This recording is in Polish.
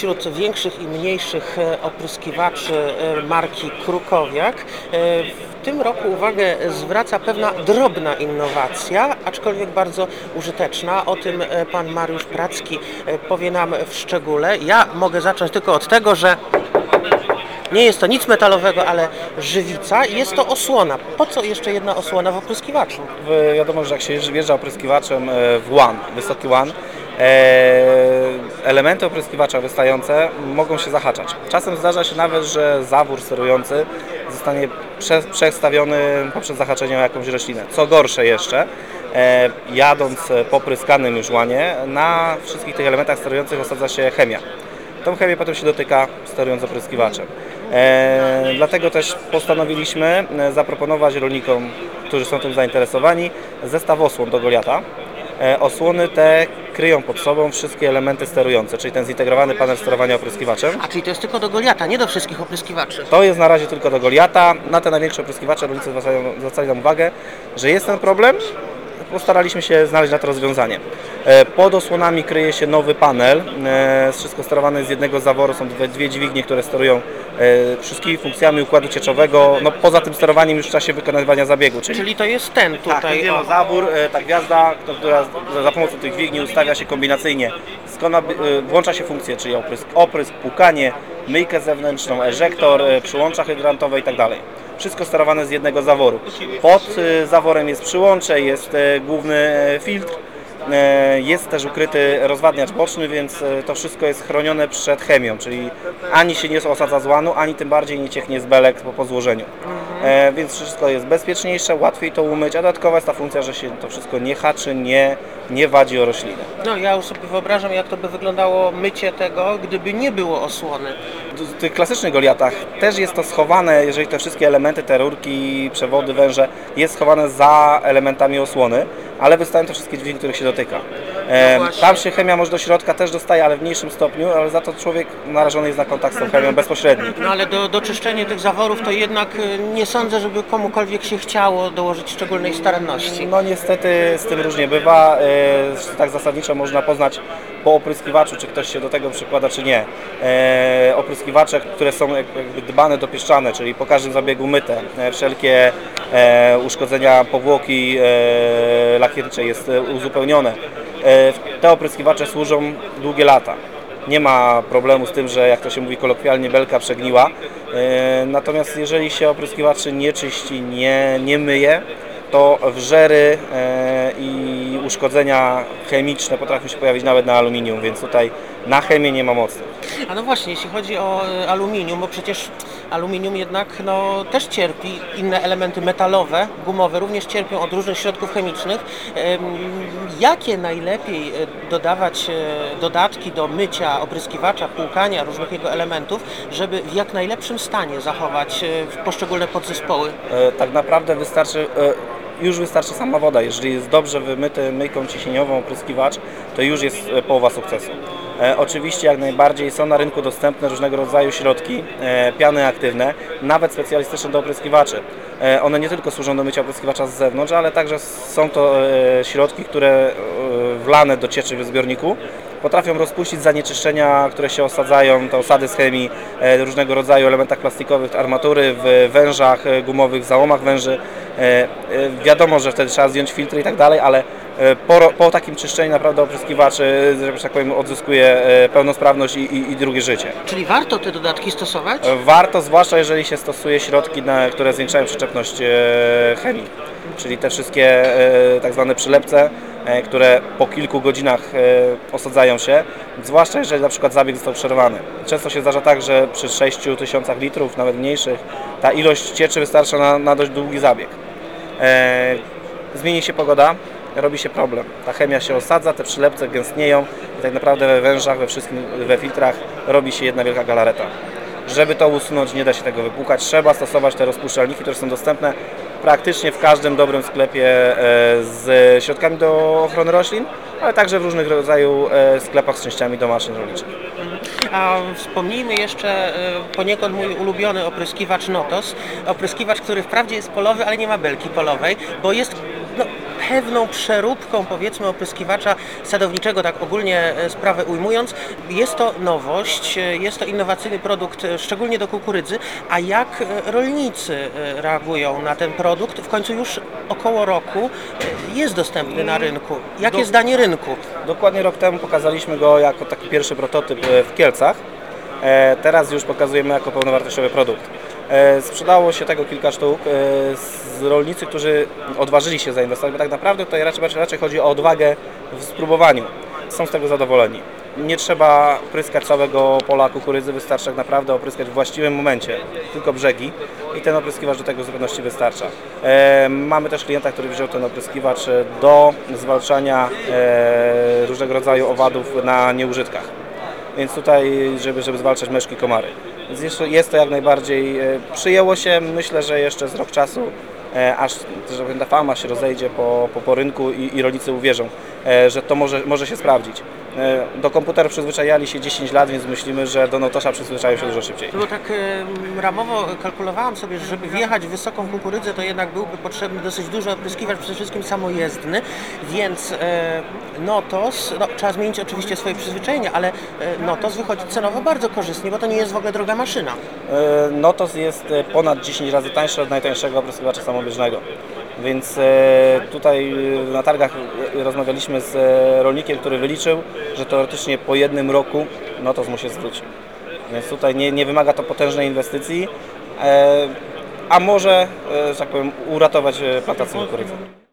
wśród większych i mniejszych e, opryskiwaczy e, marki Krukowiak e, w tym roku uwagę zwraca pewna drobna innowacja, aczkolwiek bardzo użyteczna. O tym pan Mariusz Pracki powie nam w szczególe. Ja mogę zacząć tylko od tego, że nie jest to nic metalowego, ale żywica i jest to osłona. Po co jeszcze jedna osłona w opryskiwaczu? Wiadomo, że jak się wjeżdża opryskiwaczem w łan, wysoki łan, elementy opryskiwacza wystające mogą się zahaczać. Czasem zdarza się nawet, że zawór sterujący zostanie prze, przestawiony poprzez zahaczenie o jakąś roślinę. Co gorsze jeszcze, e, jadąc po pryskanym już łanie, na wszystkich tych elementach sterujących osadza się chemia. Tą chemię potem się dotyka sterując opryskiwaczem. E, dlatego też postanowiliśmy e, zaproponować rolnikom, którzy są tym zainteresowani, zestaw osłon do Goliata. E, osłony te kryją pod sobą wszystkie elementy sterujące, czyli ten zintegrowany panel sterowania opryskiwaczem. A czyli to jest tylko do Goliata, nie do wszystkich opryskiwaczy. To jest na razie tylko do Goliata. Na te największe opryskiwacze rolnicy zwracają, zwracali nam uwagę, że jest ten problem. Postaraliśmy się znaleźć na to rozwiązanie. E, Pod osłonami kryje się nowy panel. E, Wszystko sterowane z jednego zaworu. Są dwie, dźwignie, które sterują e, wszystkimi funkcjami układu cieczowego. No, poza tym sterowaniem już w czasie wykonywania zabiegu. Czyli Czyli to jest ten tak, tutaj. ten o. wielozawór, e, ta gwiazda, która za- pomocą tych dźwigni ustawia się kombinacyjnie. Skona, włącza się funkcje, czyli oprysk, oprysk, płukanie, myjkę zewnętrzną, eżektor, przyłącza hydrantowe i tak dalej. Wszystko sterowane z jednego zaworu. Pod e, zaworem jest przyłącze, jest e, główny e, filtr, jest też ukryty rozwadniacz boczny, więc to wszystko jest chronione przed chemią, czyli ani się nie osadza z łanu, ani tym bardziej nie cieknie z belek po, po złożeniu. E, więc wszystko jest bezpieczniejsze, łatwiej to umyć, a dodatkowa jest ta funkcja, że się to wszystko nie haczy, nie, nie wadzi o rośliny. No ja już sobie wyobrażam, jak to by wyglądało mycie tego, gdyby nie było osłony. W tych klasycznych Goliatach też jest to schowane, jeżeli te wszystkie elementy, te rurki, przewody, węże, jest schowane za elementami osłony, ale wystają to wszystkie dźwignie, których się dotyka. E, No właśnie. tam się chemia może do środka też dostaje, ale w mniejszym stopniu, ale za to człowiek narażony jest na kontakt z tą chemią bezpośredni. No ale do, do czyszczenia tych zaworów to jednak y, nie sądzę, żeby komukolwiek się chciało dołożyć szczególnej staranności. No niestety z tym różnie bywa. E, Tak zasadniczo można poznać po opryskiwaczu, czy ktoś się do tego przykłada, czy nie. E, Opryskiwacze, które są jak- jakby dbane, dopieszczane, czyli po każdym zabiegu myte, e, wszelkie e, uszkodzenia powłoki e, lakierniczej jest e, uzupełnione. E, Te opryskiwacze służą długie lata. Nie ma problemu z tym, że jak to się mówi kolokwialnie, belka przegniła. E, Natomiast jeżeli się opryskiwaczy nie czyści, nie, nie myje, to wrzery e, i uszkodzenia chemiczne potrafią się pojawić nawet na aluminium, więc tutaj na chemię nie ma mocy. A no właśnie, jeśli chodzi o y, aluminium, bo przecież aluminium jednak no, też cierpi, inne elementy metalowe, gumowe również cierpią od różnych środków chemicznych. Em, Jakie najlepiej y, dodawać y, dodatki do mycia, opryskiwacza, płukania różnych jego elementów, żeby w jak najlepszym stanie zachować poszczególne podzespoły? E, Tak naprawdę wystarczy, e, już wystarczy sama woda. Jeżeli jest dobrze wymyty myjką ciśnieniową opryskiwacz, to już jest e, połowa sukcesu. E, Oczywiście jak najbardziej są na rynku dostępne różnego rodzaju środki, e, piany aktywne, nawet specjalistyczne do opryskiwaczy. One nie tylko służą do mycia opryskiwacza z zewnątrz, ale także są to środki, które wlane do cieczy w zbiorniku potrafią rozpuścić zanieczyszczenia, które się osadzają, te osady z chemii, różnego rodzaju elementach plastikowych, armatury, w wężach gumowych, załomach węży. E, e, Wiadomo, że wtedy trzeba zdjąć filtry i tak dalej, ale e, po, po takim czyszczeniu naprawdę opryskiwacz, że tak powiem, odzyskuje e, pełnosprawość i, i, i drugie życie. Czyli warto te dodatki stosować? Warto, zwłaszcza jeżeli się stosuje środki, które zwiększają przyczepność chemii, czyli te wszystkie tak zwane przylepce, które po kilku godzinach osadzają się, zwłaszcza jeżeli na przykład zabieg został przerwany. Często się zdarza tak, że przy 6 tysiącach litrów, nawet mniejszych, ta ilość cieczy wystarcza na, na dość długi zabieg. E, zmieni się pogoda, robi się problem. Ta chemia się osadza, te przylepce gęstnieją i tak naprawdę we wężach, we wszystkim, we filtrach robi się jedna wielka galareta. Żeby to usunąć, nie da się tego wypłukać. Trzeba stosować te rozpuszczalniki, które są dostępne praktycznie w każdym dobrym sklepie e, z środkami do ochrony roślin, ale także w różnych rodzaju e, sklepach z częściami do maszyn rolniczych. A wspomnijmy jeszcze e, poniekąd mój ulubiony opryskiwacz Notos. Opryskiwacz, który wprawdzie jest polowy, ale nie ma belki polowej, bo jest no, pewną przeróbką, powiedzmy, opryskiwacza sadowniczego, tak ogólnie e, sprawę ujmując. Jest to nowość, e, jest to innowacyjny produkt, e, szczególnie do kukurydzy. A jak rolnicy reagują na ten produkt? W końcu już około roku jest dostępny na rynku. Jakie Do- zdanie rynku? Dokładnie rok temu pokazaliśmy go jako taki pierwszy prototyp w Kielcach. Teraz już pokazujemy jako pełnowartościowy produkt. E, Sprzedało się tego kilka sztuk e, z rolnicy, którzy odważyli się zainwestować, bo tak naprawdę tutaj raczej, raczej, chodzi o odwagę w spróbowaniu. Są z tego zadowoleni. Nie trzeba pryskać całego pola kukurydzy, wystarczy tak naprawdę opryskać w właściwym momencie, tylko brzegi i ten opryskiwacz do tego w zupełności wystarcza. E, mamy też klienta, który wziął ten opryskiwacz do zwalczania różnego rodzaju owadów na nieużytkach. Więc tutaj, żeby, żeby zwalczać myszki, komary. Jest to jak najbardziej, e, przyjęło się, myślę, że jeszcze z rok czasu, e, aż ta fama się rozejdzie po, po, po rynku i, i rolnicy uwierzą, e, że to może, może się sprawdzić. E, Do komputerów przyzwyczajali się 10 lat, więc myślimy, że do Notosza przyzwyczają się dużo szybciej. Bo tak e, ramowo kalkulowałam sobie, że żeby wjechać w wysoką kukurydzę, to jednak byłby potrzebny dosyć duży opryskiwacz, przede wszystkim samojezdny, więc e, Notos, no, trzeba zmienić oczywiście swoje przyzwyczajenia, ale e, Notos wychodzi cenowo bardzo korzystnie, bo to nie jest w ogóle droga maszyna. E, Notos jest ponad 10 razy tańszy od najtańszego opryskiwacza samobieżnego. Więc e, tutaj e, na targach e, rozmawialiśmy z rolnikiem, który wyliczył, że teoretycznie po jednym roku Notos mu się zwróci. Więc tutaj nie, nie wymaga to potężnej inwestycji, a może, że tak powiem, uratować plantację kukurydzy.